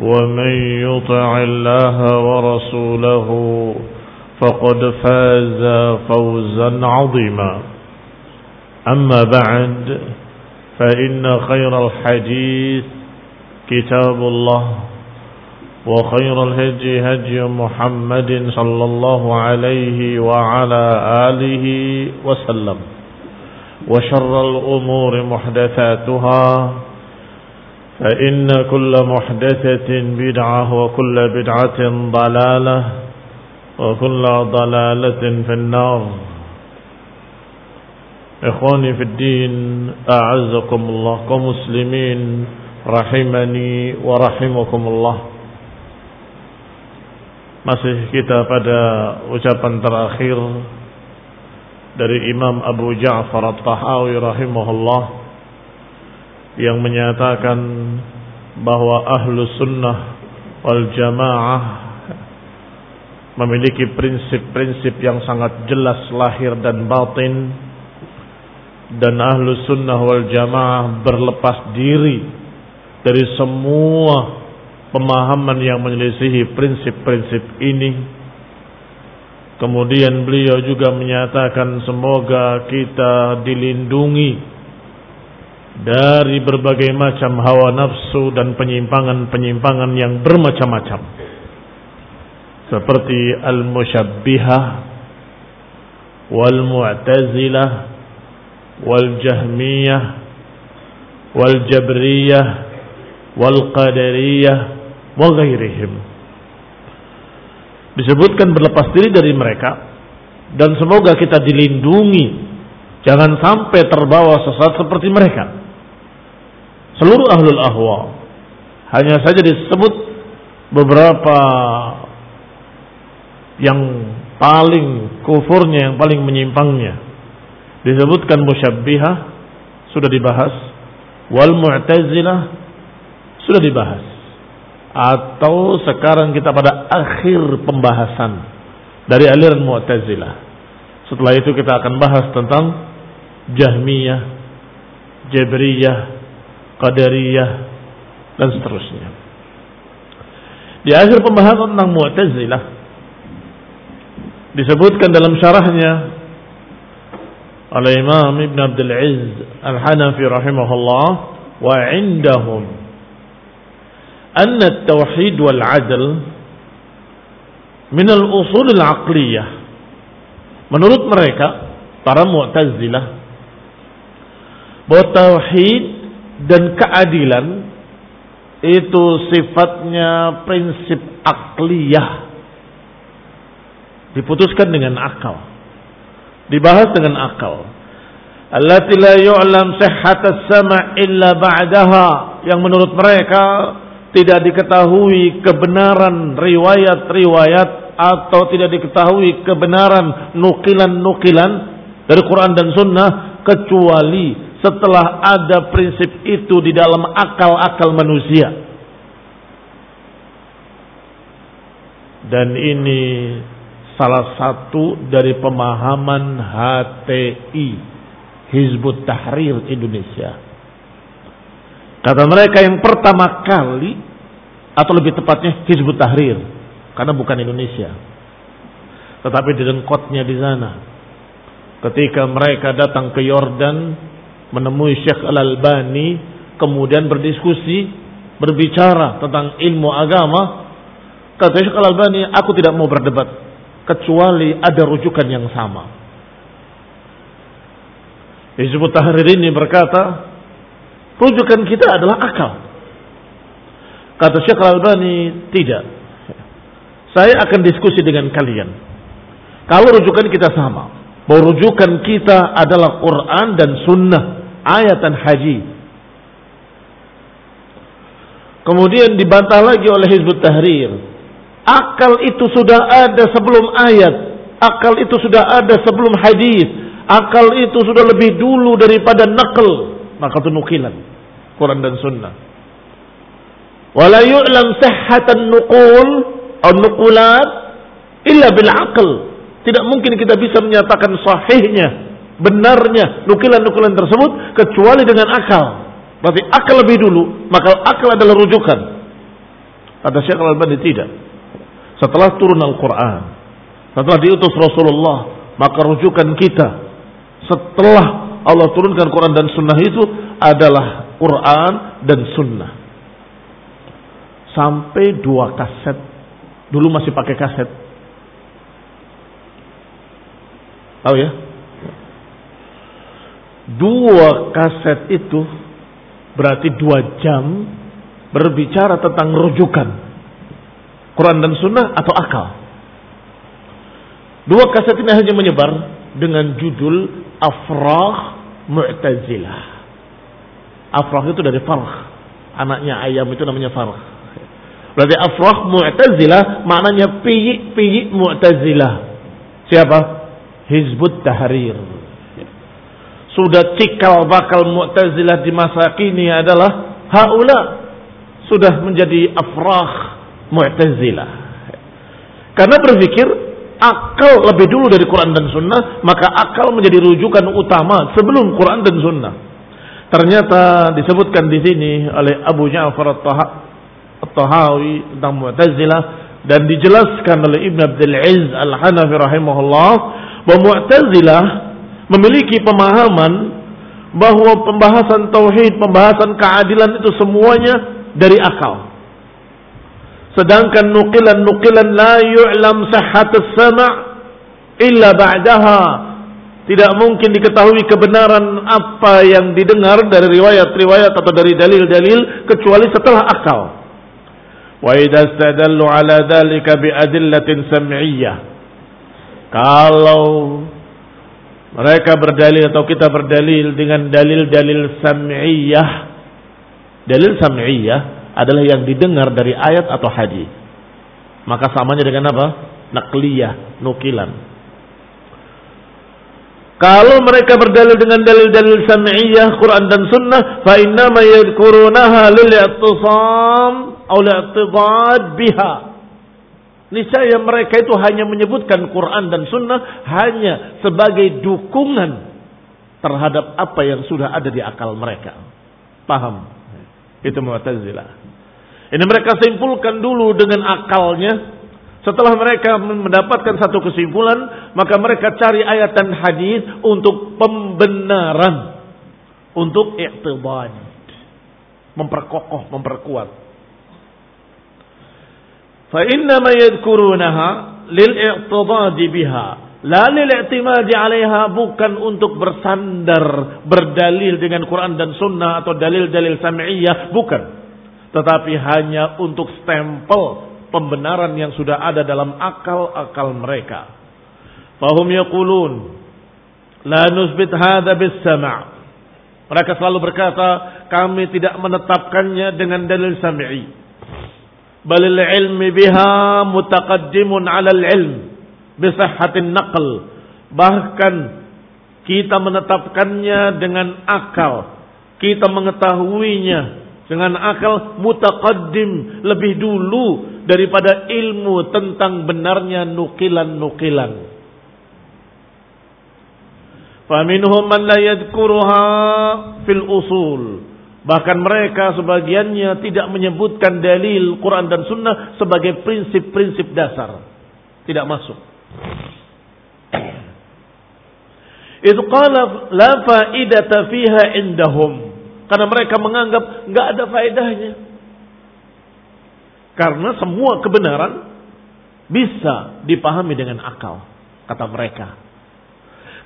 ومن يطع الله ورسوله فقد فاز فوزا عظيما. أما بعد فإن خير الحديث كتاب الله وخير الهدي هدي محمد صلى الله عليه وعلى آله وسلم وشر الأمور محدثاتها فإن كل محدثة بدعة وكل بدعة ضلالة وكل ضلالة في النار إخواني في الدين أعزكم الله كمسلمين رحمني ورحمكم الله Masih kita pada ucapan terakhir dari Imam Abu Ja'far At-Tahawi rahimahullah yang menyatakan bahwa ahlu sunnah wal jamaah memiliki prinsip-prinsip yang sangat jelas lahir dan batin dan ahlu sunnah wal jamaah berlepas diri dari semua pemahaman yang menyelisihi prinsip-prinsip ini. Kemudian beliau juga menyatakan semoga kita dilindungi dari berbagai macam hawa nafsu dan penyimpangan-penyimpangan yang bermacam-macam. Seperti al-musyabbihah wal-mu'tazilah wal-jahmiyah wal-jabriyah wal-qadariyah wa ghairihim disebutkan berlepas diri dari mereka dan semoga kita dilindungi. Jangan sampai terbawa sesat seperti mereka seluruh ahlul ahwa. Hanya saja disebut beberapa yang paling kufurnya yang paling menyimpangnya. Disebutkan musyabbihah sudah dibahas. Wal mu'tazilah sudah dibahas. Atau sekarang kita pada akhir pembahasan dari aliran mu'tazilah. Setelah itu kita akan bahas tentang jahmiyah jabriyah qadariyah dan seterusnya. Di akhir pembahasan tentang mu'tazilah disebutkan dalam syarahnya oleh Imam Ibn Abdul Aziz Al-Hanafi rahimahullah wa indahum anna at-tauhid wal 'adl min al-usul al-aqliyah. Menurut mereka para Mu'tazilah bahwa tauhid dan keadilan itu sifatnya prinsip akliyah. Diputuskan dengan akal. Dibahas dengan akal. Allati la yu'lam sihhat as-sama' illa ba'daha. Yang menurut mereka tidak diketahui kebenaran riwayat-riwayat atau tidak diketahui kebenaran nukilan-nukilan dari Quran dan Sunnah kecuali setelah ada prinsip itu di dalam akal-akal manusia. Dan ini salah satu dari pemahaman HTI Hizbut Tahrir Indonesia. Kata mereka yang pertama kali atau lebih tepatnya Hizbut Tahrir karena bukan Indonesia. Tetapi direngkotnya di sana. Ketika mereka datang ke Yordan menemui Syekh Al-Albani kemudian berdiskusi berbicara tentang ilmu agama. Kata Syekh Al-Albani aku tidak mau berdebat kecuali ada rujukan yang sama. Hizbut Tahrir ini berkata rujukan kita adalah akal. Kata Syekh Al-Albani tidak. Saya akan diskusi dengan kalian. Kalau rujukan kita sama bahwa rujukan kita adalah Quran dan Sunnah ayat dan haji. Kemudian dibantah lagi oleh Hizbut Tahrir. Akal itu sudah ada sebelum ayat. Akal itu sudah ada sebelum hadis. Akal itu sudah lebih dulu daripada nakal. Maka itu nukilan. Quran dan Sunnah. Wala yu'lam sahhatan nuqul atau nukulat illa bil aql. Tidak mungkin kita bisa menyatakan sahihnya benarnya nukilan-nukilan tersebut kecuali dengan akal. Berarti akal lebih dulu, maka akal adalah rujukan. Kata Syekh Al-Albani tidak. Setelah turun Al-Quran, setelah diutus Rasulullah, maka rujukan kita setelah Allah turunkan Quran dan Sunnah itu adalah Quran dan Sunnah. Sampai dua kaset, dulu masih pakai kaset. Tahu ya? Dua kaset itu berarti dua jam berbicara tentang rujukan Quran dan Sunnah atau akal. Dua kaset ini hanya menyebar dengan judul Afrah Mu'tazilah. Afrah itu dari farh. Anaknya ayam itu namanya farh. Berarti Afrah Mu'tazilah maknanya piyik-piyik Mu'tazilah. Siapa? Hizbut Tahrir sudah cikal bakal Mu'tazilah di masa kini adalah haula sudah menjadi afrah Mu'tazilah. Karena berpikir akal lebih dulu dari Quran dan Sunnah, maka akal menjadi rujukan utama sebelum Quran dan Sunnah. Ternyata disebutkan di sini oleh Abu Ja'far At-Tahawi tentang Mu'tazilah dan dijelaskan oleh Ibn Abdul Aziz Al-Hanafi rahimahullah bahwa Mu'tazilah memiliki pemahaman bahwa pembahasan tauhid, pembahasan keadilan itu semuanya dari akal. Sedangkan nukilan-nukilan la yu'lam sahhat sama' illa ba'daha. Tidak mungkin diketahui kebenaran apa yang didengar dari riwayat-riwayat atau dari dalil-dalil kecuali setelah akal. Wa idza istadallu ala dhalika bi adillatin sam'iyyah. Kalau mereka berdalil atau kita berdalil dengan dalil-dalil sam'iyah. Dalil sam'iyah adalah yang didengar dari ayat atau hadis. Maka samanya dengan apa? Nakliyah, nukilan. Kalau mereka berdalil dengan dalil-dalil sam'iyah, Quran dan Sunnah, fa innama yadkurunaha lil i'tisam biha Niscaya mereka itu hanya menyebutkan Quran dan Sunnah hanya sebagai dukungan terhadap apa yang sudah ada di akal mereka. Paham? Itu Mu'tazilah. Ini mereka simpulkan dulu dengan akalnya. Setelah mereka mendapatkan satu kesimpulan, maka mereka cari ayat dan hadis untuk pembenaran, untuk i'tibad, memperkokoh, memperkuat fa innama yadhkurunaha lil i'tidadi biha. La lil i'timadi 'alaiha bukan untuk bersandar berdalil dengan Quran dan Sunnah atau dalil-dalil sam'iyah bukan. Tetapi hanya untuk stempel pembenaran yang sudah ada dalam akal-akal mereka. Fahum yaqulun La nusbit hadha bis sama' Mereka selalu berkata, kami tidak menetapkannya dengan dalil sam'i. Balil ilmi biha mutaqaddimun 'ala al-ilm bi sihhatin naql. Bahkan kita menetapkannya dengan akal. Kita mengetahuinya dengan akal mutaqaddim lebih dulu daripada ilmu tentang benarnya nukilan-nukilan. Faminhum man la yadhkuruha fil usul. Bahkan mereka sebagiannya tidak menyebutkan dalil Quran dan Sunnah sebagai prinsip-prinsip dasar. Tidak masuk. Itu qala la faidata fiha indahum. Karena mereka menganggap nggak ada faedahnya. Karena semua kebenaran bisa dipahami dengan akal, kata mereka.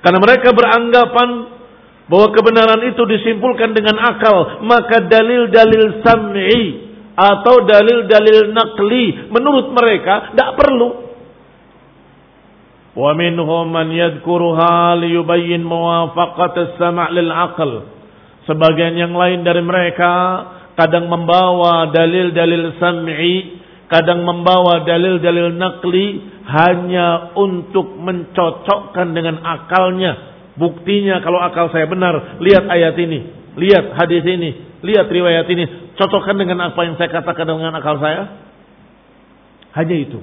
Karena mereka beranggapan bahwa kebenaran itu disimpulkan dengan akal, maka dalil-dalil sam'i atau dalil-dalil nakli menurut mereka tidak perlu. Wa minhum man yadhkuruha liyubayyin muwafaqat as-sam' lil aql. Sebagian yang lain dari mereka kadang membawa dalil-dalil sam'i, kadang membawa dalil-dalil nakli hanya untuk mencocokkan dengan akalnya. Buktinya kalau akal saya benar, lihat ayat ini, lihat hadis ini, lihat riwayat ini, cocokkan dengan apa yang saya katakan dengan akal saya. Hanya itu.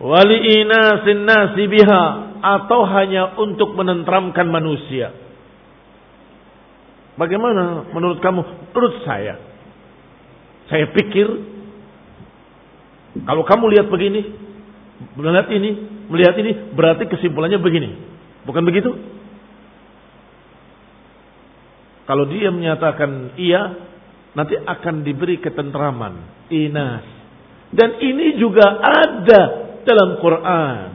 Wali inasin nasi atau hanya untuk menentramkan manusia. Bagaimana menurut kamu? Menurut saya. Saya pikir kalau kamu lihat begini, melihat ini, melihat ini, berarti kesimpulannya begini. Bukan begitu? Kalau dia menyatakan iya, nanti akan diberi ketentraman, inas. Dan ini juga ada dalam Quran.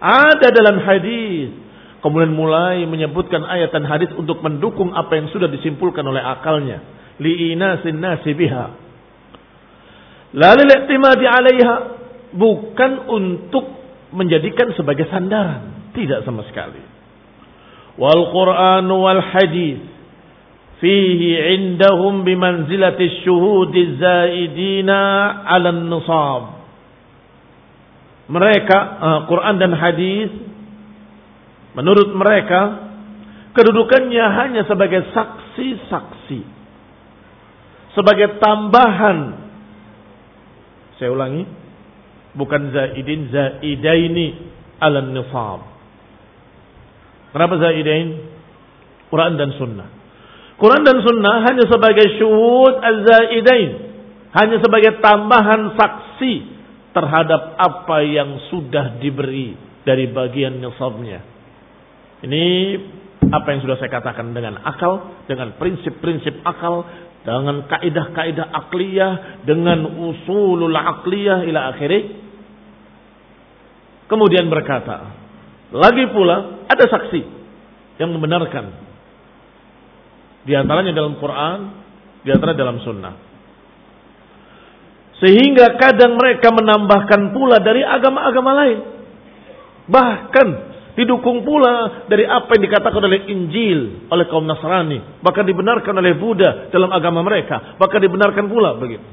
Ada dalam hadis. Kemudian mulai menyebutkan ayat dan hadis untuk mendukung apa yang sudah disimpulkan oleh akalnya. Li'inasin nasi biha Lalu i'timadi 'alaiha bukan untuk menjadikan sebagai sandaran, tidak sama sekali. Wal Qur'an wal hadis. Fihi indahum bimanzilati syuhudi zaidina 'ala nisab. Mereka uh, Quran dan hadis menurut mereka kedudukannya hanya sebagai saksi-saksi. Sebagai tambahan. Saya ulangi. Bukan zaidin, zaidaini ala nifab. Kenapa zaidain? Quran dan sunnah. Quran dan sunnah hanya sebagai syuhud az-zaidain. Hanya sebagai tambahan saksi terhadap apa yang sudah diberi dari bagian nisabnya. Ini apa yang sudah saya katakan dengan akal, dengan prinsip-prinsip akal, dengan kaidah-kaidah akliyah, dengan usulul akliyah ila akhirih. Kemudian berkata, lagi pula ada saksi yang membenarkan. Di antaranya dalam Quran, di antara dalam sunnah. Sehingga kadang mereka menambahkan pula dari agama-agama lain. Bahkan Didukung pula dari apa yang dikatakan oleh Injil oleh kaum Nasrani, bahkan dibenarkan oleh Buddha dalam agama mereka, bahkan dibenarkan pula begitu.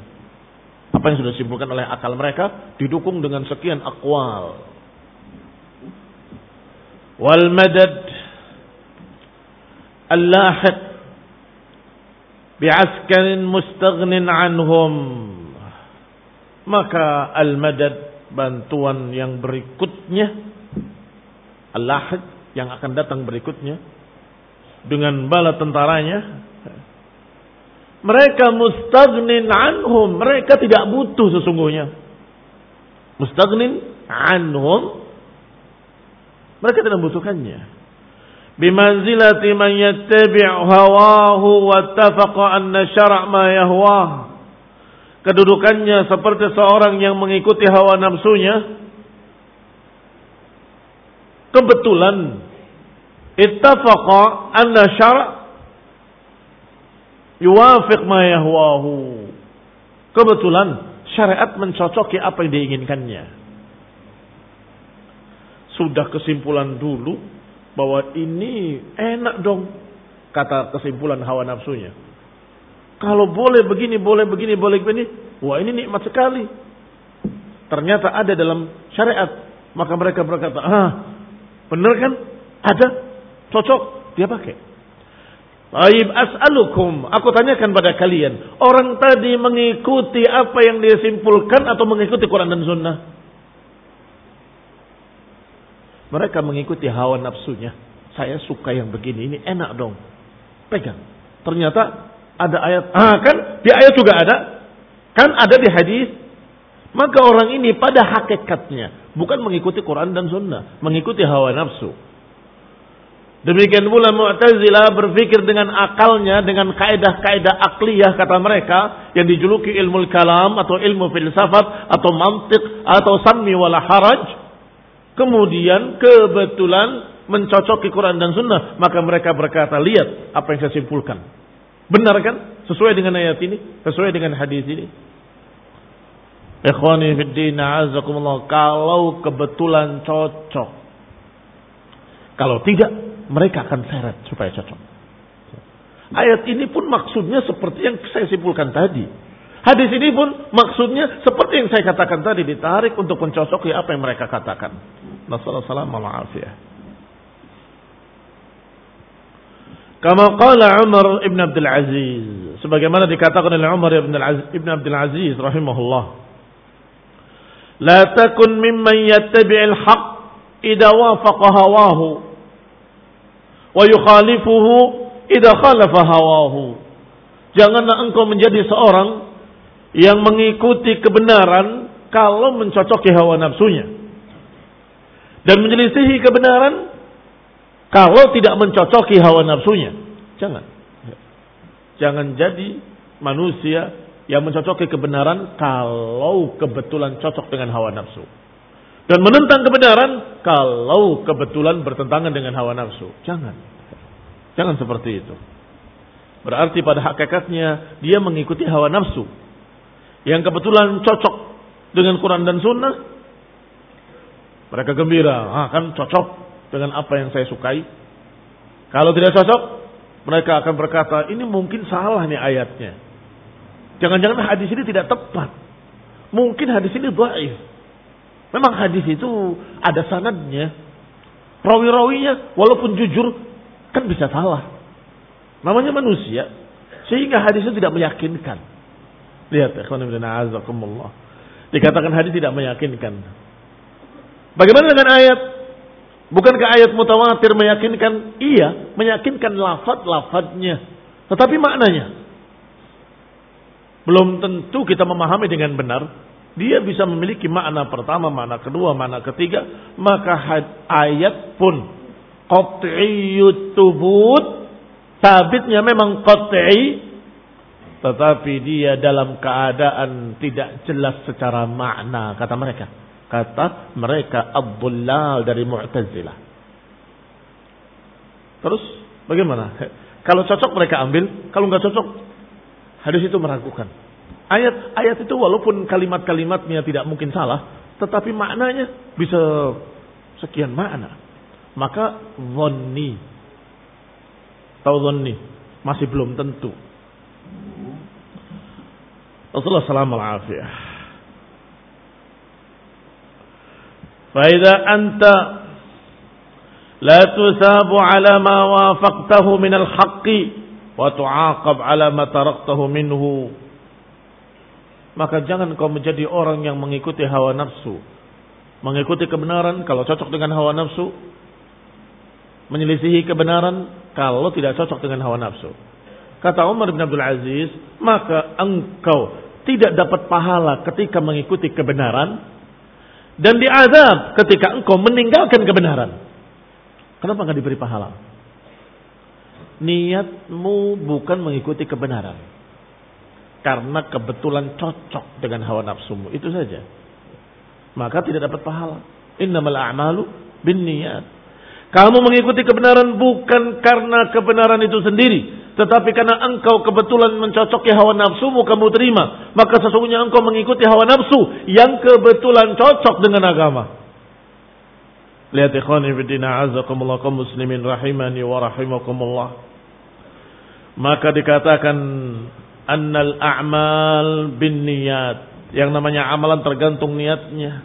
Apa yang sudah disimpulkan oleh akal mereka didukung dengan sekian akwal. Wal madad al-lahiq bi'askarin mustaghnin anhum. Maka al-madad bantuan yang berikutnya al-lahid yang akan datang berikutnya dengan bala tentaranya mereka mustagnin anhum mereka tidak butuh sesungguhnya mustagnin anhum mereka tidak membutuhkannya bimanzilati man yattabi' hawahu wattafaqa anna syara' ma yahwah kedudukannya seperti seorang yang mengikuti hawa nafsunya kebetulan ittafaqa anna syara' yuwafiq ma yahwahu. Kebetulan syariat mencocoki apa yang diinginkannya. Sudah kesimpulan dulu bahwa ini enak dong kata kesimpulan hawa nafsunya. Kalau boleh begini, boleh begini, boleh begini, wah ini nikmat sekali. Ternyata ada dalam syariat, maka mereka berkata, ah benar kan? Ada, cocok, dia pakai. Baik as'alukum. Aku tanyakan pada kalian. Orang tadi mengikuti apa yang dia simpulkan atau mengikuti Quran dan Sunnah? Mereka mengikuti hawa nafsunya. Saya suka yang begini. Ini enak dong. Pegang. Ternyata ada ayat. Ah kan? Di ayat juga ada. Kan ada di hadis. Maka orang ini pada hakikatnya. Bukan mengikuti Quran dan Sunnah. Mengikuti hawa nafsu. Demikian pula Mu'tazilah berpikir dengan akalnya, dengan kaedah-kaedah akliyah kata mereka yang dijuluki ilmu kalam atau ilmu filsafat atau mantik atau sami wala haraj. Kemudian kebetulan mencocoki Quran dan Sunnah, maka mereka berkata, lihat apa yang saya simpulkan. Benar kan? Sesuai dengan ayat ini, sesuai dengan hadis ini. Ikhwani fiddin azakumullah, kalau kebetulan cocok. Kalau tidak, mereka akan seret supaya cocok. Ayat ini pun maksudnya seperti yang saya simpulkan tadi. Hadis ini pun maksudnya seperti yang saya katakan tadi ditarik untuk mencocoki apa yang mereka katakan. Nasallallahu Kama qala Umar ibn Abdul Aziz. Sebagaimana dikatakan oleh Umar ibn, Aziz, ibn Abdul Aziz rahimahullah. La takun mimman yattabi'il haq idha wafaqa hawahu wa yukhalifuhu idza khalafa hawahu. Janganlah engkau menjadi seorang yang mengikuti kebenaran kalau mencocoki hawa nafsunya. Dan menyelisihi kebenaran kalau tidak mencocoki hawa nafsunya. Jangan. Jangan jadi manusia yang mencocoki kebenaran kalau kebetulan cocok dengan hawa nafsu. Dan menentang kebenaran kalau kebetulan bertentangan dengan hawa nafsu. Jangan. Jangan seperti itu. Berarti pada hakikatnya dia mengikuti hawa nafsu. Yang kebetulan cocok dengan Quran dan Sunnah. Mereka gembira. Ah, kan cocok dengan apa yang saya sukai. Kalau tidak cocok, mereka akan berkata, ini mungkin salah nih ayatnya. Jangan-jangan hadis ini tidak tepat. Mungkin hadis ini dhaif. Memang hadis itu ada sanadnya. Rawi-rawinya walaupun jujur kan bisa salah. Namanya manusia. Sehingga hadis itu tidak meyakinkan. Lihat, azakumullah. Dikatakan hadis tidak meyakinkan. Bagaimana dengan ayat? Bukankah ayat mutawatir meyakinkan? Iya, meyakinkan lafad-lafadnya. Tetapi maknanya. Belum tentu kita memahami dengan benar dia bisa memiliki makna pertama, makna kedua, makna ketiga, maka ayat pun qat'iyyut tubut tabitnya memang qat'i tetapi dia dalam keadaan tidak jelas secara makna kata mereka. Kata mereka abdullal dari Mu'tazilah. Terus bagaimana? Kalau cocok mereka ambil, kalau nggak cocok hadis itu meragukan. Ayat-ayat itu walaupun kalimat-kalimatnya tidak mungkin salah, tetapi maknanya bisa sekian makna. Maka zonni. Tahu zonni? Masih belum tentu. Rasulullah salam al-afiyah. Anta la tusabu ala ma haqqi wa tu'aqab ala ma. Maka jangan kau menjadi orang yang mengikuti hawa nafsu. Mengikuti kebenaran kalau cocok dengan hawa nafsu. Menyelisihi kebenaran kalau tidak cocok dengan hawa nafsu. Kata Umar bin Abdul Aziz, maka engkau tidak dapat pahala ketika mengikuti kebenaran dan diazab ketika engkau meninggalkan kebenaran. Kenapa nggak diberi pahala? Niatmu bukan mengikuti kebenaran karena kebetulan cocok dengan hawa nafsumu. Itu saja. Maka tidak dapat pahala. Innamal a'malu bin niat. Kamu mengikuti kebenaran bukan karena kebenaran itu sendiri. Tetapi karena engkau kebetulan mencocoki hawa nafsumu kamu terima. Maka sesungguhnya engkau mengikuti hawa nafsu yang kebetulan cocok dengan agama. Lihat ikhwani fiddina azakumullah kaum muslimin rahimani wa rahimakumullah. Maka dikatakan annal a'mal bin niyat. Yang namanya amalan tergantung niatnya.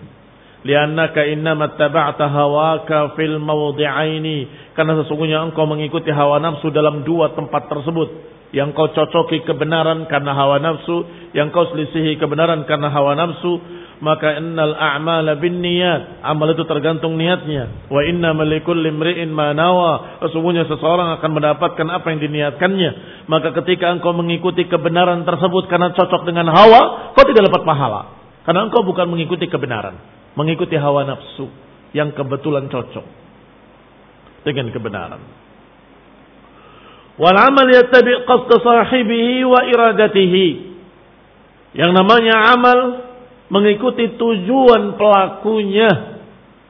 Liannaka innama taba'ta hawaka fil mawdi'aini. Karena sesungguhnya engkau mengikuti hawa nafsu dalam dua tempat tersebut yang kau cocoki kebenaran karena hawa nafsu, yang kau selisihi kebenaran karena hawa nafsu, maka innal a'mala bin niat. Amal itu tergantung niatnya. Wa inna malikul limri'in ma nawa. Sesungguhnya seseorang akan mendapatkan apa yang diniatkannya. Maka ketika engkau mengikuti kebenaran tersebut karena cocok dengan hawa, kau tidak dapat pahala. Karena engkau bukan mengikuti kebenaran, mengikuti hawa nafsu yang kebetulan cocok dengan kebenaran. Wal amal yattabi qasd sahibihi wa iradatihi. Yang namanya amal mengikuti tujuan pelakunya.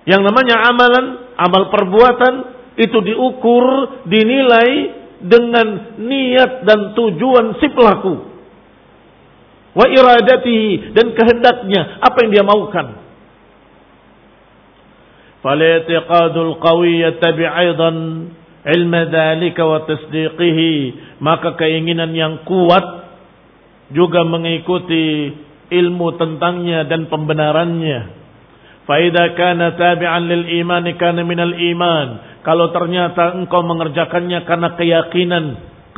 Yang namanya amalan, amal perbuatan itu diukur, dinilai dengan niat dan tujuan si pelaku. Wa iradatihi dan kehendaknya, apa yang dia maukan. Qawi yattabi aidan ilma dzalika wa tasdiqihi maka keinginan yang kuat juga mengikuti ilmu tentangnya dan pembenarannya. Fa idza kana tabi'an lil iman kana minal iman. Kalau ternyata engkau mengerjakannya karena keyakinan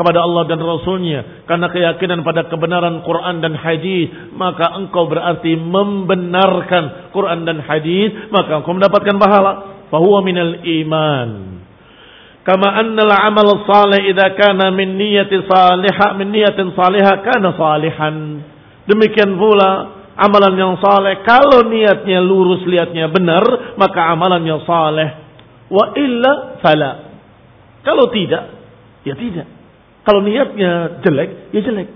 kepada Allah dan Rasulnya karena keyakinan pada kebenaran Quran dan hadis maka engkau berarti membenarkan Quran dan hadis maka engkau mendapatkan pahala fahuwa minal iman Kama annal amal salih idza kana min niyyati salihah min niyatin salihah kana salihan. Demikian pula amalan yang saleh kalau niatnya lurus lihatnya benar maka amalannya saleh. Wa illa fala. Kalau tidak ya tidak. Kalau niatnya jelek ya jelek.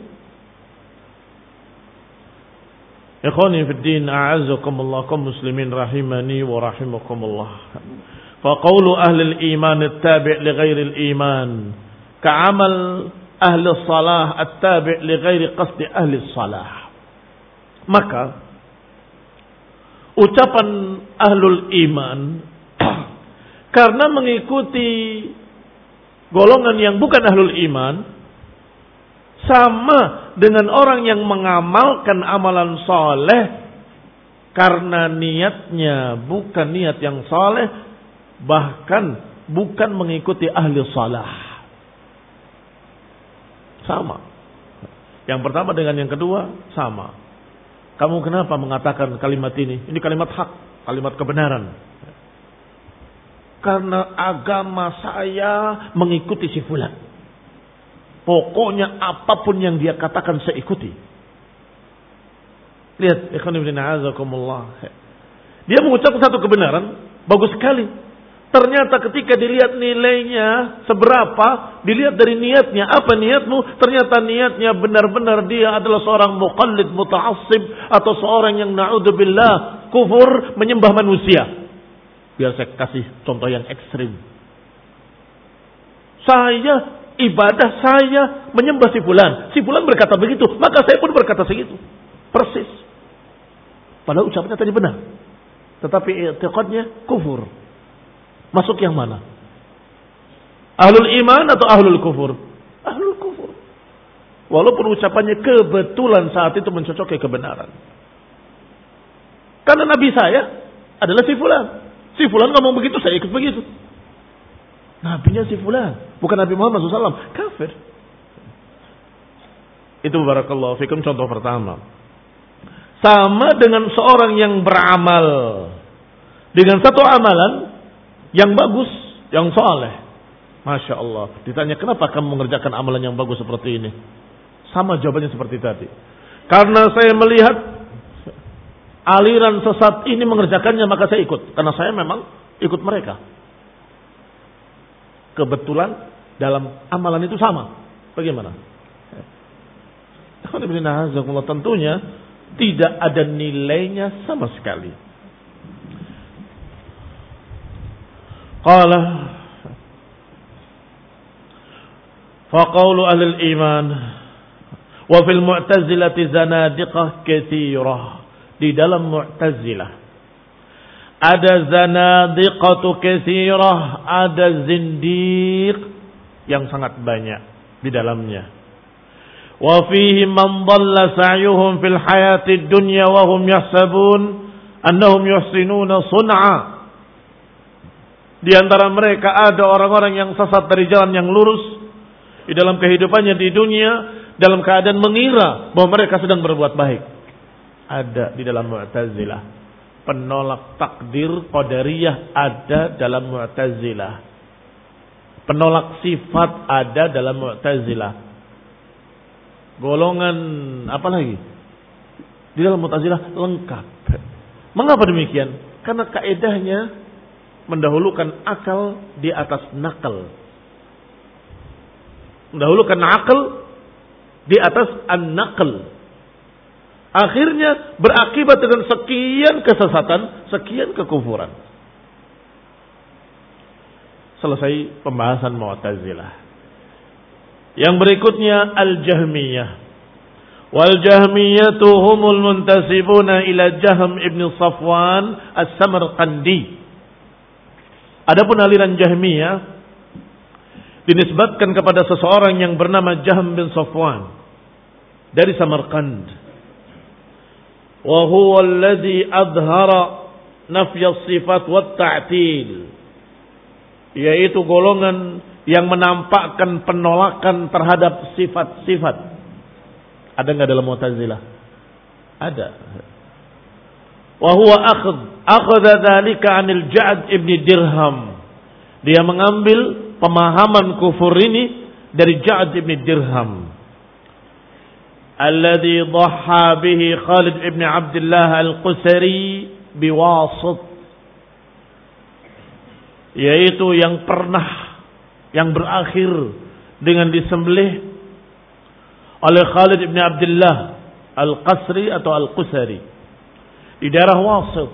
Ikhwani fi din a'azzakumullah kaum muslimin rahimani wa rahimakumullah. فقول أهل الإيمان التابع لغير الإيمان كعمل أهل الصلاة التابع لغير قصد أهل الصلاة maka ucapan ahlul iman karena mengikuti golongan yang bukan ahlul iman sama dengan orang yang mengamalkan amalan soleh karena niatnya bukan niat yang soleh Bahkan bukan mengikuti ahli salah. Sama. Yang pertama dengan yang kedua sama. Kamu kenapa mengatakan kalimat ini? Ini kalimat hak, kalimat kebenaran. Karena agama saya mengikuti si fulan. Pokoknya apa pun yang dia katakan saya ikuti. Lihat, Dia mengucapkan satu kebenaran, bagus sekali. Ternyata ketika dilihat nilainya seberapa, dilihat dari niatnya, apa niatmu? Ternyata niatnya benar-benar dia adalah seorang muqallid muta'assib atau seorang yang na'udzubillah kufur menyembah manusia. Biar saya kasih contoh yang ekstrim. Saya ibadah saya menyembah si fulan. Si fulan berkata begitu, maka saya pun berkata segitu. Persis. Padahal ucapannya tadi benar. Tetapi i'tiqadnya kufur. Masuk yang mana? Ahlul iman atau ahlul kufur? Ahlul kufur. Walaupun ucapannya kebetulan saat itu mencocoki kebenaran. Karena Nabi saya adalah si fulan. Si fulan ngomong begitu, saya ikut begitu. Nabinya si fulan. Bukan Nabi Muhammad SAW. Kafir. Itu barakallahu fikum contoh pertama. Sama dengan seorang yang beramal. Dengan satu amalan yang bagus, yang soleh. Masya Allah. Ditanya kenapa kamu mengerjakan amalan yang bagus seperti ini? Sama jawabannya seperti tadi. Karena saya melihat aliran sesat ini mengerjakannya maka saya ikut. Karena saya memang ikut mereka. Kebetulan dalam amalan itu sama. Bagaimana? Tentunya tidak ada nilainya sama sekali. Qala فقول أهل الإيمان وفي المعتزلة زنادقة كثيرة di dalam Mu'tazilah ada zanadiqatu katsirah, ada zindiq yang sangat banyak di dalamnya. Wa fihi man dhalla sa'yuhum fil hayati dunya wa hum yahsabun annahum yuhsinuna sun'a. Di antara mereka ada orang-orang yang sesat dari jalan yang lurus di dalam kehidupannya di dunia dalam keadaan mengira bahwa mereka sedang berbuat baik. Ada di dalam Mu'tazilah penolak takdir qadariyah ada dalam Mu'tazilah. Penolak sifat ada dalam Mu'tazilah. Golongan apa lagi? Di dalam Mu'tazilah lengkap. Mengapa demikian? Karena kaedahnya mendahulukan akal di atas nakal. Mendahulukan akal di atas an-naql. Akhirnya berakibat dengan sekian kesesatan, sekian kekufuran. Selesai pembahasan Mu'tazilah. Yang berikutnya Al-Jahmiyah. Wal Jahmiyatu humul muntasibuna ila Jahm ibn Safwan As-Samarqandi. Adapun aliran Jahmiyah dinisbatkan kepada seseorang yang bernama Jahm bin Safwan dari Samarkand wa huwa alladhi adhara nafya sifat wa ta'til. Yaitu golongan yang menampakkan penolakan terhadap sifat-sifat. Ada nggak dalam Mu'tazilah? Ada. Wa huwa akhd akhadha dzalika 'anil Ja'd ibn Dirham. Dia mengambil pemahaman kufur ini dari Ja'd ibn Dirham. الذي ضحى به خالد بن عبد الله القسري بواسط yaitu yang pernah yang berakhir dengan disembelih oleh Khalid bin Abdullah Al-Qasri atau Al-Qusari di daerah Wasit.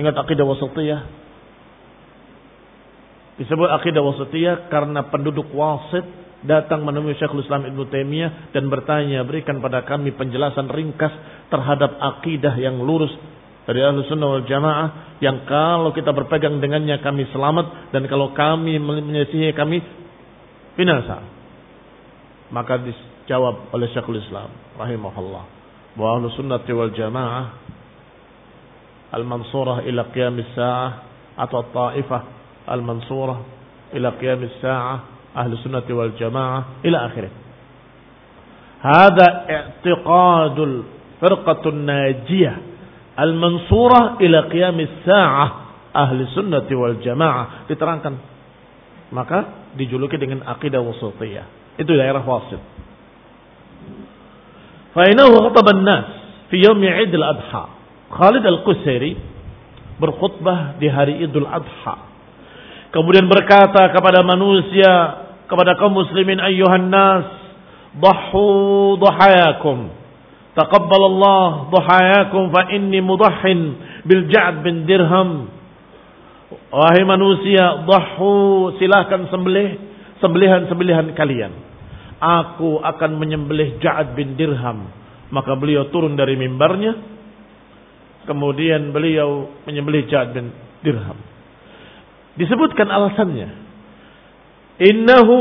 Ingat akidah wasatiyah? Disebut akidah wasatiyah karena penduduk Wasit datang menemui Syekhul Islam Ibn Taimiyah dan bertanya, berikan pada kami penjelasan ringkas terhadap akidah yang lurus dari ahlu sunnah wal jamaah yang kalau kita berpegang dengannya kami selamat dan kalau kami menyelisihi kami binasa. Maka dijawab oleh Syekhul Islam rahimahullah bahwa ahlu sunnah wal jamaah al-mansurah ila qiyamis sa'ah atau ta'ifah al-mansurah ila qiyamis sa'ah ahli sunnati wal jamaah ila akhirnya. Hada i'tiqadul firqatun najiyah al-mansurah ila qiyamis sa'ah ahli sunnati wal jamaah diterangkan. Maka dijuluki dengan akidah wasatiyah. Itu daerah wasit. Fainahu khataban nas fi yaum Idul Adha. Khalid Al-Qusairi berkhutbah di hari Idul Adha. Kemudian berkata kepada manusia, kepada kaum muslimin ayyuhan nas dhahu dhahayakum taqabbalallah dhahayakum fa inni mudahhin bil Ja'd bin Dirham. Wahai manusia dhahu silahkan sembelih sembelihan-sembelihan kalian. Aku akan menyembelih Ja'ad bin Dirham. Maka beliau turun dari mimbarnya. Kemudian beliau menyembelih Ja'ad bin Dirham. Disebutkan alasannya innahu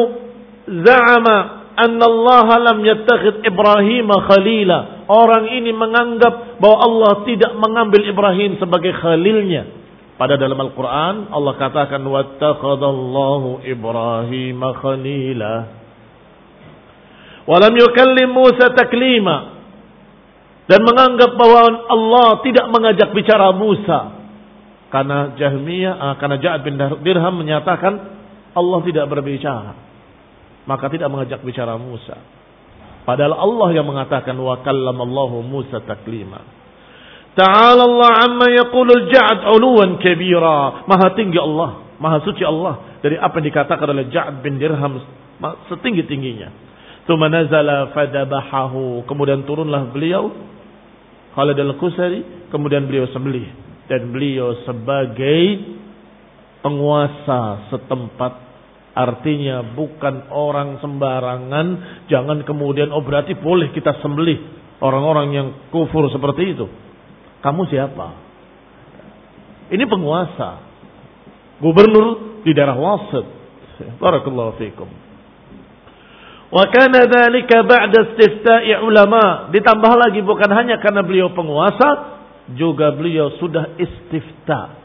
za'ama anna Allah lam yattakhid Ibrahim khalila. Orang ini menganggap bahwa Allah tidak mengambil Ibrahim sebagai khalilnya. Pada dalam Al-Quran Allah katakan wattakhadallahu Ibrahim khalila. Walam yukallim Musa taklima. Dan menganggap bahwa Allah tidak mengajak bicara Musa. Karena Jahmiyah, ah, karena Ja'ad bin Dirham menyatakan Allah tidak berbicara. Maka tidak mengajak bicara Musa. Padahal Allah yang mengatakan wa kallamallahu Musa taklima. Ta'ala Allah amma yaqulul ja'ad uluwan kabira. Maha tinggi Allah, maha suci Allah dari apa yang dikatakan oleh Ja'ad bin Dirham setinggi-tingginya. Tsumma nazala fadabahahu. Kemudian turunlah beliau Khalid al-Qusari, kemudian beliau sembelih dan beliau sebagai penguasa setempat Artinya bukan orang sembarangan. Jangan kemudian oh berarti boleh kita sembelih orang-orang yang kufur seperti itu. Kamu siapa? Ini penguasa. Gubernur di daerah Wasit. Barakallahu fiikum. Wa kana dzalika ba'da istifta'i ulama. Ditambah lagi bukan hanya karena beliau penguasa, juga beliau sudah istifta.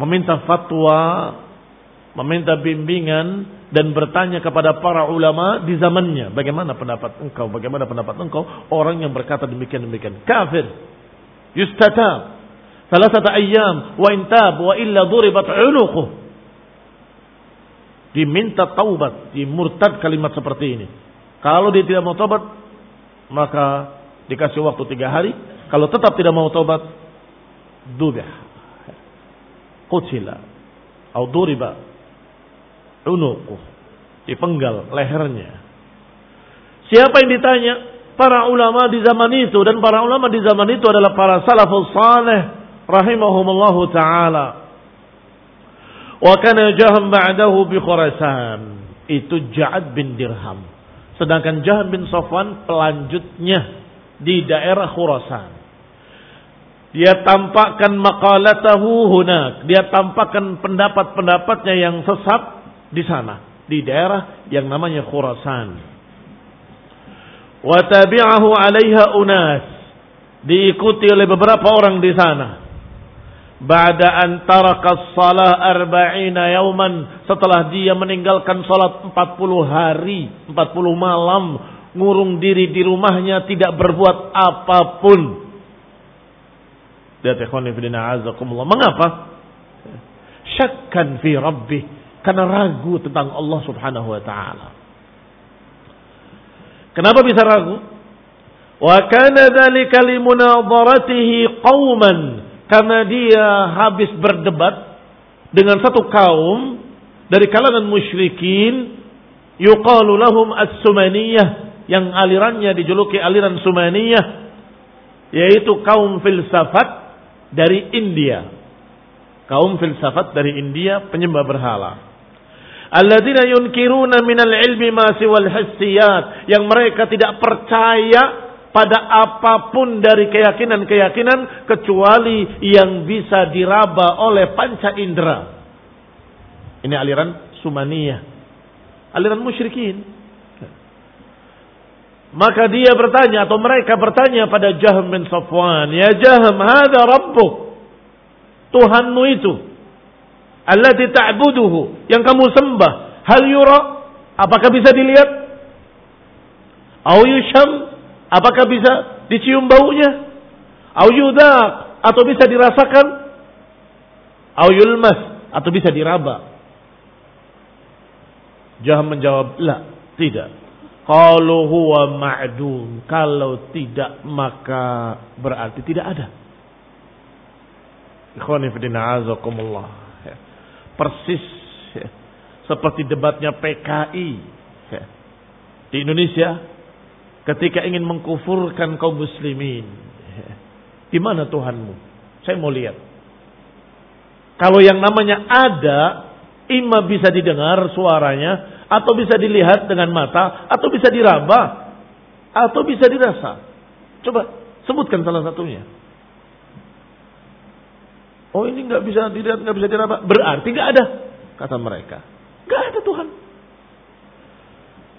Meminta fatwa, meminta bimbingan dan bertanya kepada para ulama di zamannya, bagaimana pendapat engkau? Bagaimana pendapat engkau? Orang yang berkata demikian demikian kafir. Yustatab. Salasata ayyam wa intab wa illa duribat unuquh diminta taubat, dimurtad kalimat seperti ini. Kalau dia tidak mau taubat, maka dikasih waktu tiga hari. Kalau tetap tidak mau taubat, dubih. Kucila. Au duriba. Unuku. Dipenggal lehernya. Siapa yang ditanya? Para ulama di zaman itu. Dan para ulama di zaman itu adalah para salafus salih. Rahimahumullahu ta'ala. Wa kana Jaham ba'dahu bi Khurasan. Itu Ja'ad bin Dirham. Sedangkan Jaham bin Safwan pelanjutnya di daerah Khurasan. Dia tampakkan maqalatahu hunak. Dia tampakkan pendapat-pendapatnya yang sesat di sana. Di daerah yang namanya Khurasan. Wa tabi'ahu alaiha unas. Diikuti oleh beberapa orang di sana. Ba'da an taraka arba'ina yauman. Setelah dia meninggalkan salat 40 hari, 40 malam. Ngurung diri di rumahnya tidak berbuat apa pun. Lihat ikhwan ibn azakumullah. Mengapa? Syakkan fi rabbih. Karena ragu tentang Allah subhanahu wa ta'ala. Kenapa bisa ragu? Wa kana dhalika limunadharatihi qauman karena dia habis berdebat dengan satu kaum dari kalangan musyrikin yuqalu lahum as-sumaniyah yang alirannya dijuluki aliran Sumaniyah yaitu kaum filsafat dari India. Kaum filsafat dari India penyembah berhala. Alladzina yunkiruna minal ilmi ma siwal hissiyat yang mereka tidak percaya pada apa pun dari keyakinan-keyakinan kecuali yang bisa diraba oleh panca indera. Ini aliran Sumaniyah. Aliran musyrikin. Maka dia bertanya atau mereka bertanya pada Jahm bin Safwan, "Ya Jahm, hadza rabbuk." Tuhanmu itu. Allati ta'buduhu, yang kamu sembah. Hal yura? Apakah bisa dilihat? Au yusham? Apakah bisa dicium baunya? Au yudak atau bisa dirasakan? Au yulmas atau bisa diraba? Jaham menjawab, "La, tidak." Kalau huwa ma'dum, kalau tidak maka berarti tidak ada. Ikhwani fillah azakumullah. Persis ya, seperti debatnya PKI ya. di Indonesia ketika ingin mengkufurkan kaum muslimin. Di mana Tuhanmu? Saya mau lihat. Kalau yang namanya ada, ima bisa didengar suaranya, atau bisa dilihat dengan mata, atau bisa diraba, atau bisa dirasa. Coba sebutkan salah satunya. Oh ini nggak bisa dilihat, nggak bisa diraba. Berarti nggak ada, kata mereka. Nggak ada Tuhan.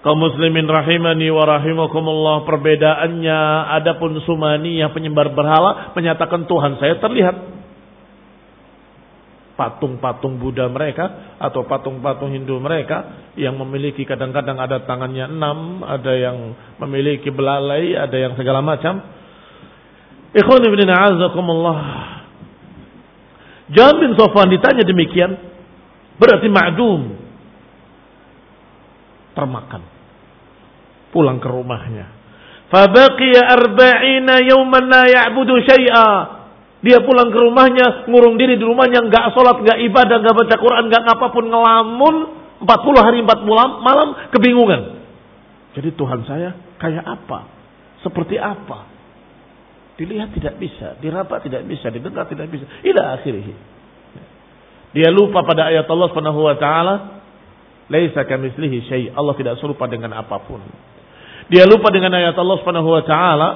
Kaum muslimin rahimani wa rahimakumullah perbedaannya adapun sumani yang penyembar berhala menyatakan Tuhan saya terlihat patung-patung Buddha mereka atau patung-patung Hindu mereka yang memiliki kadang-kadang ada tangannya enam, ada yang memiliki belalai, ada yang segala macam. Ikhwan ibn a'azakumullah. Jam bin Sofwan ditanya demikian, berarti ma'dum, termakan. Pulang ke rumahnya. Fabaqiya arba'ina yawman la ya'budu syai'a. Dia pulang ke rumahnya, ngurung diri di rumahnya, nggak sholat, nggak ibadah, nggak baca Quran, nggak apa pun, ngelamun 40 hari 40 malam, malam kebingungan. Jadi Tuhan saya kayak apa? Seperti apa? Dilihat tidak bisa, diraba tidak bisa, didengar tidak bisa. Ila akhirih. Dia lupa pada ayat Allah Subhanahu wa taala Laisa kamitslihi syai. Allah tidak serupa dengan apa pun. Dia lupa dengan ayat Allah Subhanahu wa taala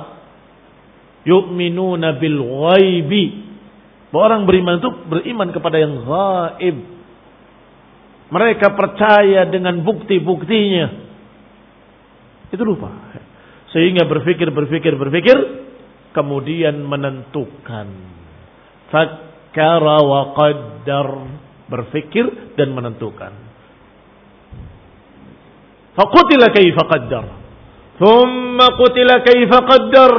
Yu'minuna bil ghaibi. Orang beriman itu beriman kepada yang gaib. Mereka percaya dengan bukti-buktinya. Itu lupa. Sehingga berpikir, berpikir, berpikir. Kemudian menentukan. Fakkara wa qaddar. Berpikir dan menentukan. Fakutila kaifa qaddar. Thumma kutila kaifa qaddar.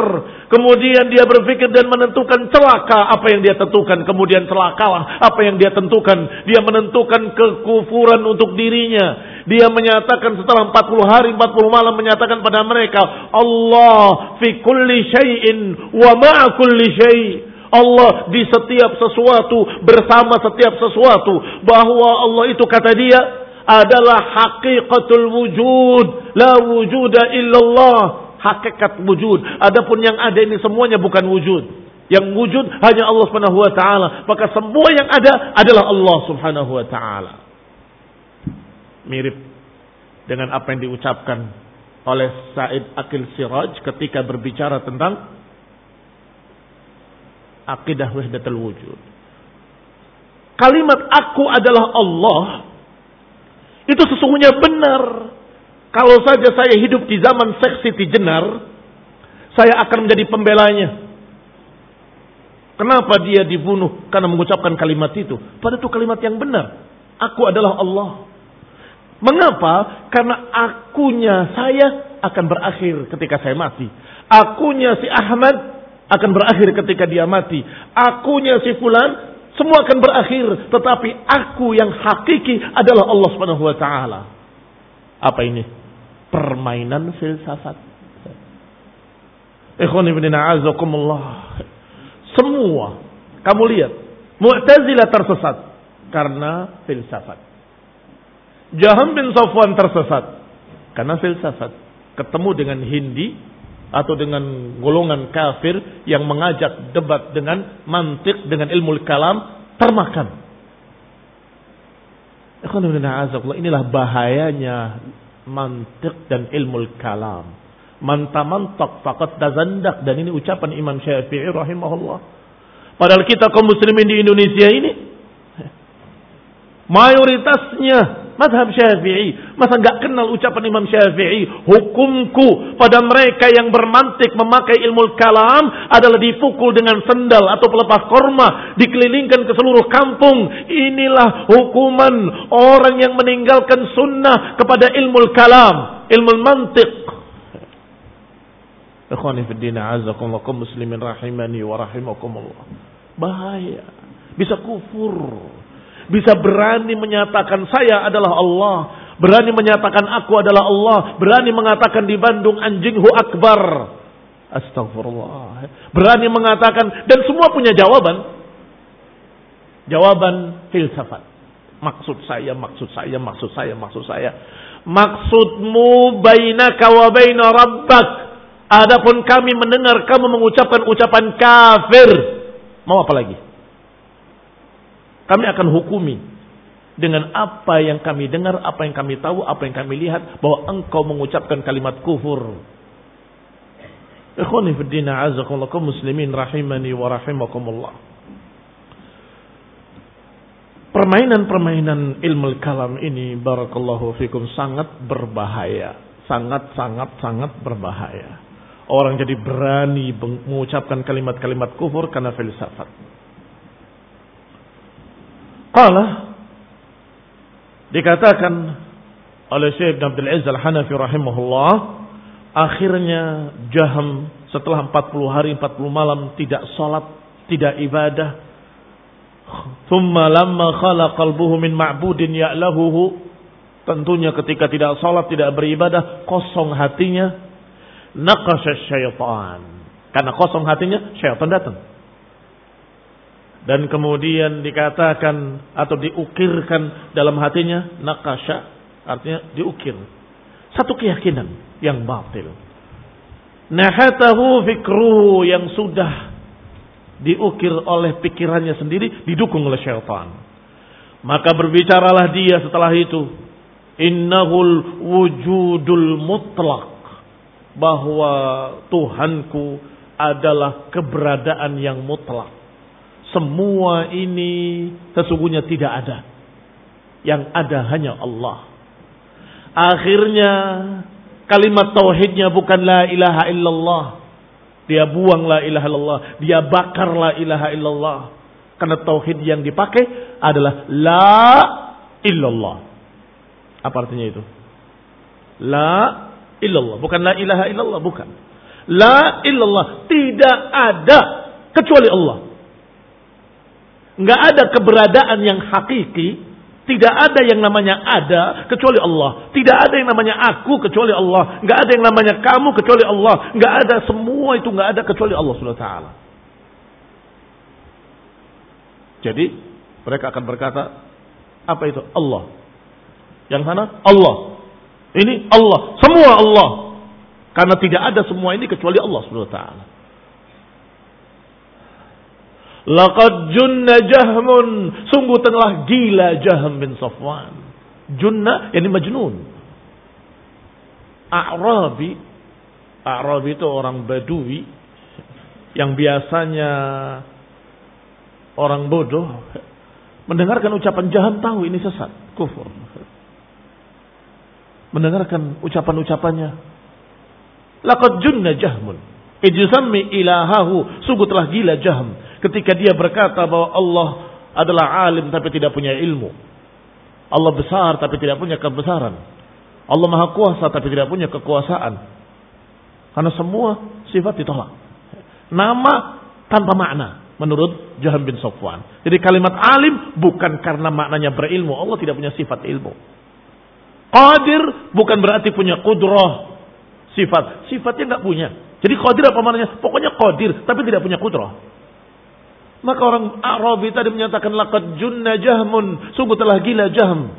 Kemudian dia berpikir dan menentukan celaka apa yang dia tentukan. Kemudian celakalah apa yang dia tentukan. Dia menentukan kekufuran untuk dirinya. Dia menyatakan setelah 40 hari 40 malam menyatakan pada mereka. Allah fi kulli syai'in wa ma'a kulli syai' Allah di setiap sesuatu bersama setiap sesuatu bahwa Allah itu kata dia adalah hakikatul wujud la wujuda illallah hakikat wujud. Adapun yang ada ini semuanya bukan wujud. Yang wujud hanya Allah Subhanahu wa taala. Maka semua yang ada adalah Allah Subhanahu wa taala. Mirip dengan apa yang diucapkan oleh Said Akil Siraj ketika berbicara tentang akidah wahdatul wujud. Kalimat aku adalah Allah itu sesungguhnya benar kalau saja saya hidup di zaman Syekh Siti Jenar, saya akan menjadi pembelanya. Kenapa dia dibunuh? Karena mengucapkan kalimat itu. Pada itu kalimat yang benar. Aku adalah Allah. Mengapa? Karena akunya saya akan berakhir ketika saya mati. Akunya si Ahmad akan berakhir ketika dia mati. Akunya si Fulan semua akan berakhir. Tetapi aku yang hakiki adalah Allah subhanahu wa ta'ala. Apa ini? permainan filsafat. Ikhwan ibn a'azakumullah. Semua kamu lihat Mu'tazilah tersesat karena filsafat. Jaham bin Safwan tersesat karena filsafat. Ketemu dengan Hindi atau dengan golongan kafir yang mengajak debat dengan mantik dengan ilmu kalam termakan. Inilah bahayanya mantik dan ilmu kalam. Mantamantak fakat dazandak. Dan ini ucapan Imam Syafi'i rahimahullah. Padahal kita kaum muslimin di Indonesia ini. Mayoritasnya madhab syafi'i. Masa nggak kenal ucapan Imam Syafi'i? Hukumku pada mereka yang bermantik memakai ilmu kalam adalah dipukul dengan sendal atau pelepas korma. Dikelilingkan ke seluruh kampung. Inilah hukuman orang yang meninggalkan sunnah kepada ilmu kalam. Ilmu mantik. Ikhwani muslimin rahimani wa rahimakumullah. Bahaya. Bisa kufur bisa berani menyatakan saya adalah Allah, berani menyatakan aku adalah Allah, berani mengatakan di Bandung anjinghu akbar. Astagfirullah. Berani mengatakan dan semua punya jawaban. Jawaban filsafat. Maksud saya, maksud saya, maksud saya, maksud saya. Maksudmu bainaka wa baina rabbak. Adapun kami mendengar kamu mengucapkan ucapan kafir. Mau apa lagi? Kami akan hukumi dengan apa yang kami dengar, apa yang kami tahu, apa yang kami lihat bahwa engkau mengucapkan kalimat kufur. Ikhwani fi din muslimin rahimani wa rahimakumullah. Permainan-permainan ilmu kalam ini barakallahu fikum sangat berbahaya, sangat sangat sangat berbahaya. Orang jadi berani mengucapkan kalimat-kalimat kufur karena filsafat. Qala dikatakan oleh Syekh Abdul Aziz Al-Hanafi rahimahullah akhirnya Jaham setelah 40 hari 40 malam tidak salat, tidak ibadah. Thumma lamma khala qalbuhu min ma'budin ya'lahuhu tentunya ketika tidak salat, tidak beribadah, kosong hatinya. Naqasha syaitan. Karena kosong hatinya, syaitan datang dan kemudian dikatakan atau diukirkan dalam hatinya nakasha artinya diukir. Satu keyakinan yang batil. Nahatahu fikruhu yang sudah diukir oleh pikirannya sendiri didukung oleh syaitan. Maka berbicaralah dia setelah itu innahul wujudul mutlak bahwa Tuhanku adalah keberadaan yang mutlak. Semua ini sesungguhnya tidak ada. Yang ada hanya Allah. Akhirnya kalimat tauhidnya bukan la ilaha illallah. Dia buang la ilaha illallah. Dia bakar la ilaha illallah. Karena tauhid yang dipakai adalah la illallah. Apa artinya itu? La illallah. Bukan la ilaha illallah. Bukan. La illallah. Tidak ada kecuali Allah. Nggak ada keberadaan yang hakiki. Tidak ada yang namanya ada kecuali Allah. Tidak ada yang namanya aku kecuali Allah. Nggak ada yang namanya kamu kecuali Allah. Nggak ada semua itu nggak ada kecuali Allah Subhanahu Taala. Jadi mereka akan berkata, apa itu Allah? Yang sana Allah. Ini Allah. Semua Allah. Karena tidak ada semua ini kecuali Allah Subhanahu taala. Laqad junna jahmun. Sungguh telah gila Jahm bin Safwan. Junna, yani majnun. A'rabi. A'rabi itu orang badui. Yang biasanya orang bodoh. Mendengarkan ucapan Jahm tahu ini sesat. Kufur. Mendengarkan ucapan-ucapannya Laqad junna jahmun. Ijsammi ilahahu. Sungguh telah gila jahm. Ketika dia berkata bahwa Allah adalah alim tapi tidak punya ilmu. Allah besar tapi tidak punya kebesaran. Allah maha kuasa tapi tidak punya kekuasaan. Karena semua sifat ditolak. Nama tanpa makna menurut Jaham bin Sofwan. Jadi kalimat alim bukan karena maknanya berilmu. Allah tidak punya sifat ilmu. Qadir bukan berarti punya kudrah sifat. Sifatnya nggak punya. Jadi qadir apa maknanya? Pokoknya qadir, tapi tidak punya kudrah. Maka orang Arabi tadi menyatakan laqad junna jahmun, sungguh telah gila jahm.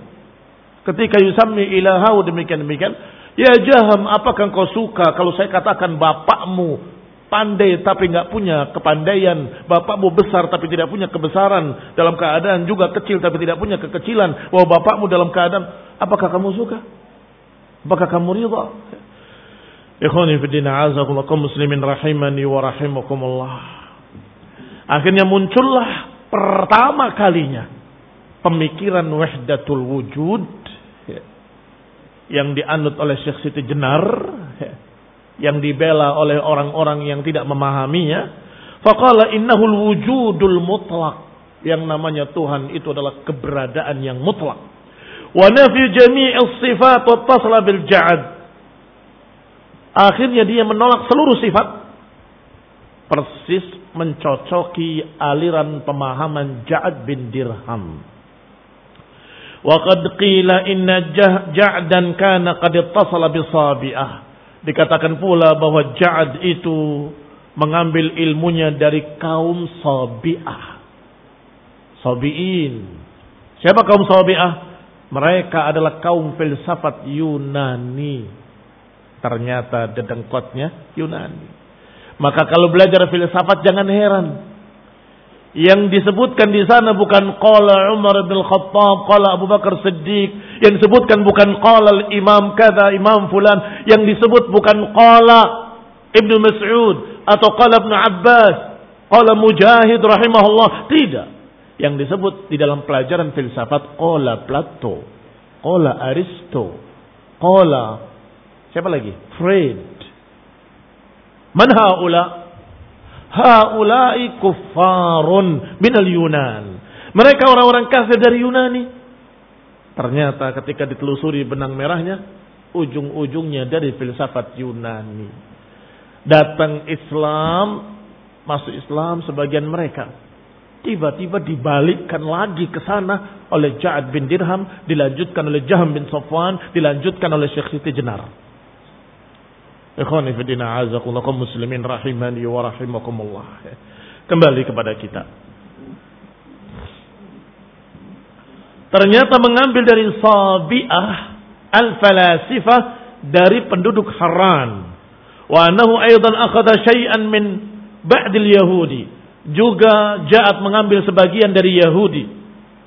Ketika yusammi ilahahu demikian-demikian, ya jahm, apakah kau suka kalau saya katakan bapakmu pandai tapi nggak punya kepandaian, bapakmu besar tapi tidak punya kebesaran, dalam keadaan juga kecil tapi tidak punya kekecilan, bahwa bapakmu dalam keadaan, apakah kamu suka? Apakah kamu ridha? Ikhwani fi din azakumullah muslimin rahimani wa rahimakumullah. Akhirnya muncullah pertama kalinya pemikiran wahdatul wujud yang dianut oleh Syekh Siti Jenar yang dibela oleh orang-orang yang tidak memahaminya. Faqala innahul wujudul mutlak yang namanya Tuhan itu adalah keberadaan yang mutlak. Wa nafi jami'is sifat wa tasla bil ja'ad Akhirnya dia menolak seluruh sifat. Persis mencocoki aliran pemahaman Ja'ad bin Dirham. Wa qad qila inna Ja'dan kana qad ittasala bisabi'ah. Dikatakan pula bahwa Ja'ad itu mengambil ilmunya dari kaum Sabi'ah. Sabi'in. Siapa kaum Sabi'ah? Mereka adalah kaum filsafat Yunani Ternyata dedengkotnya Yunani. Maka kalau belajar filsafat jangan heran. Yang disebutkan di sana bukan qala Umar bin Khattab, qala Abu Bakar Siddiq. Yang disebutkan bukan qala Imam kada, Imam fulan. Yang disebut bukan qala Ibnu Mas'ud atau qala Ibnu Abbas, qala Mujahid rahimahullah. Tidak. Yang disebut di dalam pelajaran filsafat qala Plato, qala Aristo, qala Siapa lagi? Fred. Man haula? Haulai kuffarun minal Yunan. Mereka orang-orang kafir dari Yunani. Ternyata ketika ditelusuri benang merahnya, ujung-ujungnya dari filsafat Yunani. Datang Islam, masuk Islam sebagian mereka. Tiba-tiba dibalikkan lagi ke sana oleh Ja'ad bin Dirham, dilanjutkan oleh Jaham bin Safwan, dilanjutkan oleh Syekh Siti Jenar. Ikhwani fidina azakullakum muslimin rahimani wa rahimakumullah. Kembali kepada kita. Ternyata mengambil dari sabi'ah al-falasifah dari penduduk Haran. Wa anahu aydan akhada syai'an min ba'dil Yahudi. Juga Ja'at mengambil sebagian dari Yahudi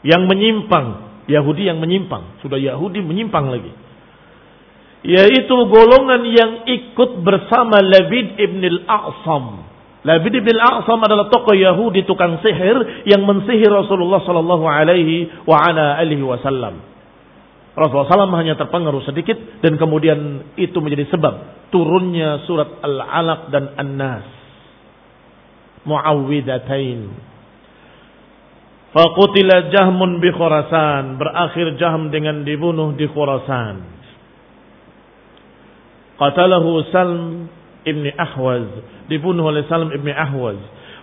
yang menyimpang. Yahudi yang menyimpang. Sudah Yahudi menyimpang lagi yaitu golongan yang ikut bersama Labid ibn al-A'sam Labid bin A'sam adalah tokoh Yahudi tukang sihir yang mensihir Rasulullah sallallahu alaihi wa ala alihi wasallam. Rasulullah SAW hanya terpengaruh sedikit dan kemudian itu menjadi sebab turunnya surat Al-Alaq dan An-Nas. Muawwidatain. Faqutila Jahmun bi Khurasan. Berakhir Jahm dengan dibunuh di Khurasan. Qatalahu Salm ibn Ahwaz. Dibunuh oleh Salm ibn Ahwaz.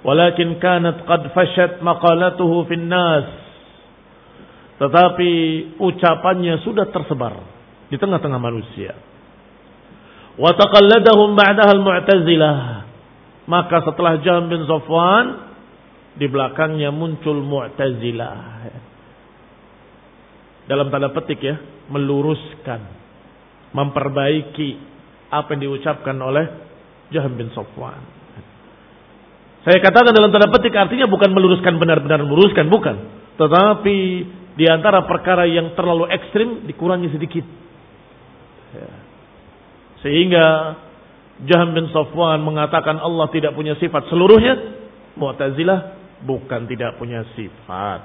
Walakin kanat qad fashat maqalatuhu fin nas tetapi ucapannya sudah tersebar di tengah-tengah manusia. Wa taqalladahum ba'daha al-Mu'tazilah. Maka setelah Jahm bin Safwan di belakangnya muncul Mu'tazilah. Dalam tanda petik ya, meluruskan, memperbaiki apa yang diucapkan oleh Jahm bin Safwan. Saya katakan dalam tanda petik artinya bukan meluruskan benar-benar meluruskan, bukan. Tetapi di antara perkara yang terlalu ekstrim dikurangi sedikit. Ya. Sehingga Jaham bin Safwan mengatakan Allah tidak punya sifat seluruhnya. Mu'tazilah bukan tidak punya sifat.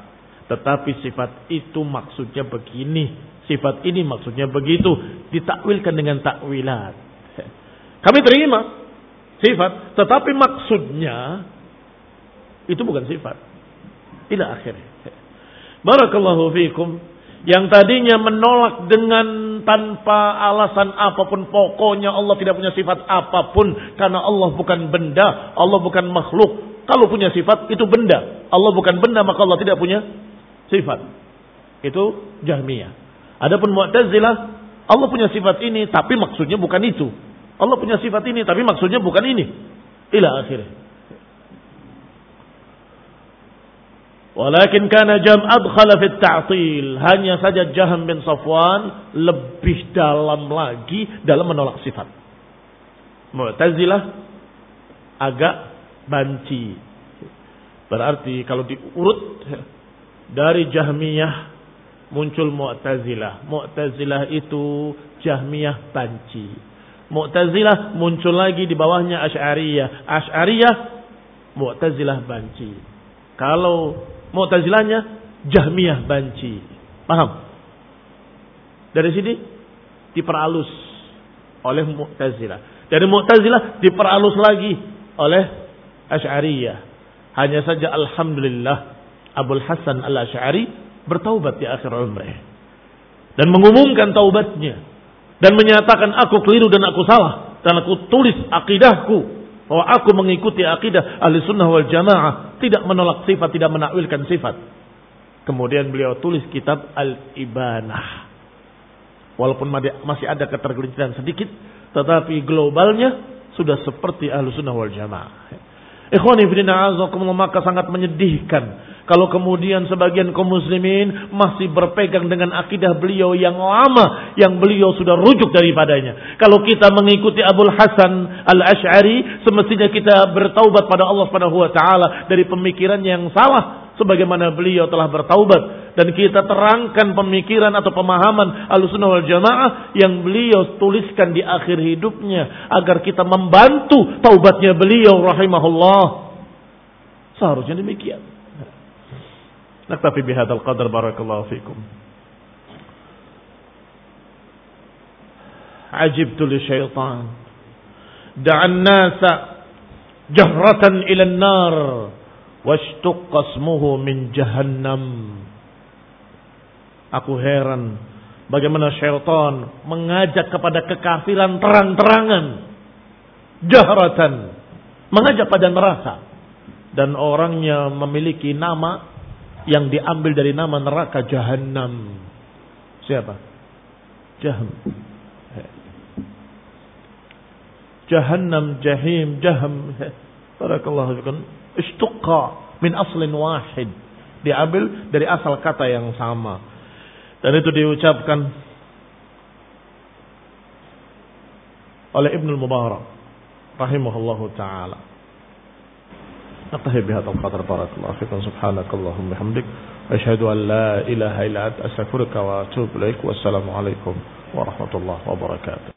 Tetapi sifat itu maksudnya begini. Sifat ini maksudnya begitu. Ditakwilkan dengan takwilat. Kami terima sifat. Tetapi maksudnya itu bukan sifat. Ila akhirnya. Barakallahu fiikum. Yang tadinya menolak dengan tanpa alasan apa pun. Pokoknya Allah tidak punya sifat apa pun. Karena Allah bukan benda. Allah bukan makhluk. Kalau punya sifat itu benda. Allah bukan benda maka Allah tidak punya sifat. Itu Jahmiyah. Adapun Mu'tazilah. Allah punya sifat ini tapi maksudnya bukan itu. Allah punya sifat ini tapi maksudnya bukan ini. Ila akhirnya. Walakin kana jam adkhala fit ta'til. Hanya saja Jaham bin Safwan lebih dalam lagi dalam menolak sifat. Mu'tazilah agak banci. Berarti kalau diurut dari Jahmiyah muncul Mu'tazilah. Mu'tazilah itu Jahmiyah banci. Mu'tazilah muncul lagi di bawahnya Asy'ariyah. Asy'ariyah Mu'tazilah banci. Kalau Mu'tazilahnya Jahmiyah banci. Paham? Dari sini diperalus oleh Mu'tazilah. Dari Mu'tazilah diperalus lagi oleh Asy'ariyah. Hanya saja alhamdulillah Abdul Hasan Al-Asy'ari bertaubat di akhir umrah dan mengumumkan taubatnya dan menyatakan aku keliru dan aku salah dan aku tulis akidahku bahwa aku mengikuti akidah ahli sunnah wal jamaah. Tidak menolak sifat, tidak menakwilkan sifat. Kemudian beliau tulis kitab Al-Ibanah. Walaupun masih ada ketergelinciran sedikit. Tetapi globalnya sudah seperti ahli sunnah wal jamaah. Ikhwani fidina azakumullah maka sangat menyedihkan kalau kemudian sebagian kaum muslimin masih berpegang dengan akidah beliau yang lama, yang beliau sudah rujuk daripadanya. Kalau kita mengikuti Abdul Hasan Al-Ash'ari, semestinya kita bertaubat pada Allah Subhanahu wa taala dari pemikiran yang salah sebagaimana beliau telah bertaubat dan kita terangkan pemikiran atau pemahaman Ahlussunnah wal Jamaah yang beliau tuliskan di akhir hidupnya agar kita membantu taubatnya beliau rahimahullah. Seharusnya demikian نكتفي بهذا القدر بارك الله فيكم عجبت للشيطان دعا الناس جهرة إلى النار واشتق اسمه من جهنم Aku heran bagaimana syaitan mengajak kepada kekafiran terang-terangan. Jahratan. Mengajak pada neraka. Dan orangnya memiliki nama yang diambil dari nama neraka Jahannam. Siapa? Jaham. Jahannam, Jahim, Jaham. Barakallahu fikum. Istuqa min aslin wahid. Diambil dari asal kata yang sama. Dan itu diucapkan oleh Ibnu Mubarak rahimahullahu taala. نقتهي بهذا القدر. بارك الله فيكم سبحانك اللهم بحمدك أشهد أن لا إله إلا أنت. أستغفرك وأتوب إليك. والسلام عليكم ورحمة الله وبركاته.